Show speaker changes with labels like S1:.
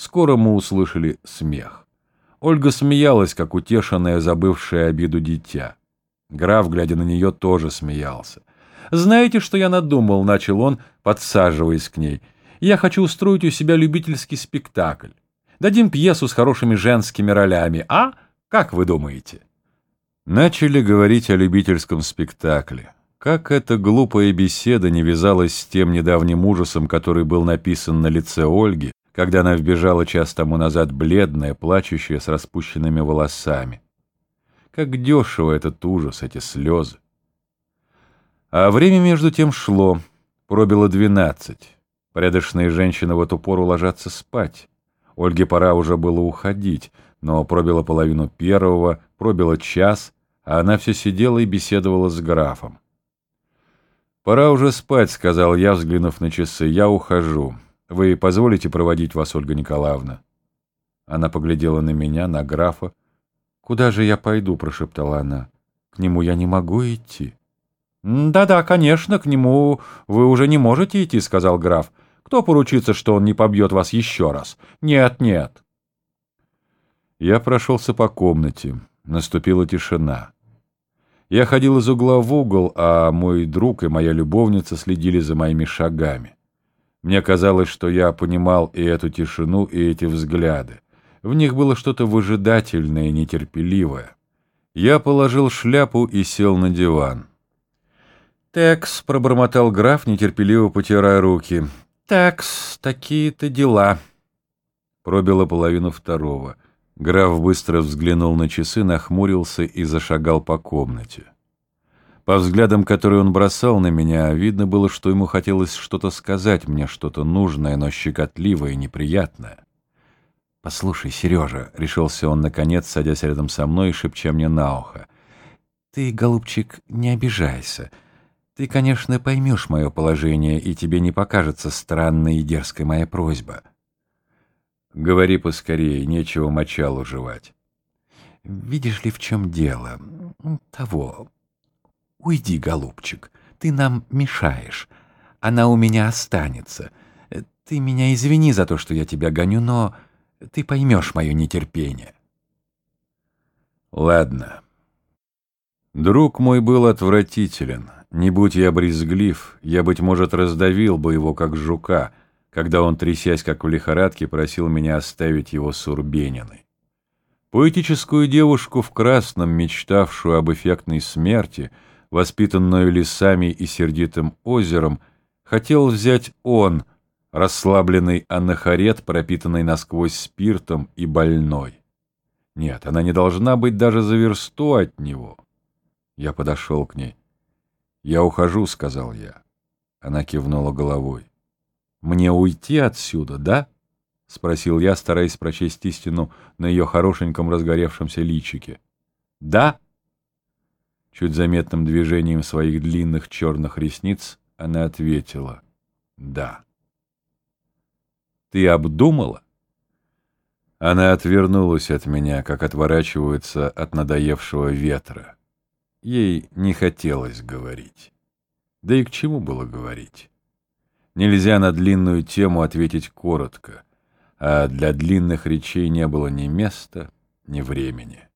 S1: Скоро мы услышали смех. Ольга смеялась, как утешенная, забывшая обиду дитя. Граф, глядя на нее, тоже смеялся. «Знаете, что я надумал?» — начал он, подсаживаясь к ней. «Я хочу устроить у себя любительский спектакль. Дадим пьесу с хорошими женскими ролями, а? Как вы думаете?» Начали говорить о любительском спектакле. Как эта глупая беседа не вязалась с тем недавним ужасом, который был написан на лице Ольги, когда она вбежала час тому назад бледная, плачущая, с распущенными волосами. Как дешево этот ужас, эти слезы. А время между тем шло, пробило двенадцать. Порядочные женщины в эту пору ложатся спать. Ольге пора уже было уходить, но пробило половину первого, пробило час, а она все сидела и беседовала с графом. «Пора уже спать», — сказал я, взглянув на часы. «Я ухожу. Вы позволите проводить вас, Ольга Николаевна?» Она поглядела на меня, на графа. «Куда же я пойду?» — прошептала она. «К нему я не могу идти». «Да-да, конечно, к нему вы уже не можете идти», — сказал граф. «Кто поручится, что он не побьет вас еще раз? Нет, нет». Я прошелся по комнате. Наступила тишина. Я ходил из угла в угол, а мой друг и моя любовница следили за моими шагами. Мне казалось, что я понимал и эту тишину, и эти взгляды. В них было что-то выжидательное нетерпеливое. Я положил шляпу и сел на диван. «Текс», — пробормотал граф, нетерпеливо потирая руки. «Текс, такие-то дела». Пробило половину второго. Граф быстро взглянул на часы, нахмурился и зашагал по комнате. По взглядам, которые он бросал на меня, видно было, что ему хотелось что-то сказать мне, что-то нужное, но щекотливое и неприятное. «Послушай, Сережа», — решился он, наконец, садясь рядом со мной и шепча мне на ухо, — «ты, голубчик, не обижайся. Ты, конечно, поймешь мое положение, и тебе не покажется странной и дерзкой моя просьба». «Говори поскорее, нечего мочалу жевать». «Видишь ли, в чем дело? Того, «Уйди, голубчик, ты нам мешаешь. Она у меня останется. Ты меня извини за то, что я тебя гоню, но ты поймешь мое нетерпение». «Ладно». Друг мой был отвратителен. Не будь я брезглив, я, быть может, раздавил бы его, как жука, когда он, трясясь, как в лихорадке, просил меня оставить его с Урбениной. Поэтическую девушку в красном, мечтавшую об эффектной смерти — воспитанную лесами и сердитым озером, хотел взять он, расслабленный анахарет, пропитанный насквозь спиртом и больной. Нет, она не должна быть даже за версту от него. Я подошел к ней. «Я ухожу», — сказал я. Она кивнула головой. «Мне уйти отсюда, да?» — спросил я, стараясь прочесть истину на ее хорошеньком разгоревшемся личике. «Да?» Чуть заметным движением своих длинных черных ресниц она ответила «Да». «Ты обдумала?» Она отвернулась от меня, как отворачиваются от надоевшего ветра. Ей не хотелось говорить. Да и к чему было говорить? Нельзя на длинную тему ответить коротко, а для длинных речей не было ни места, ни времени.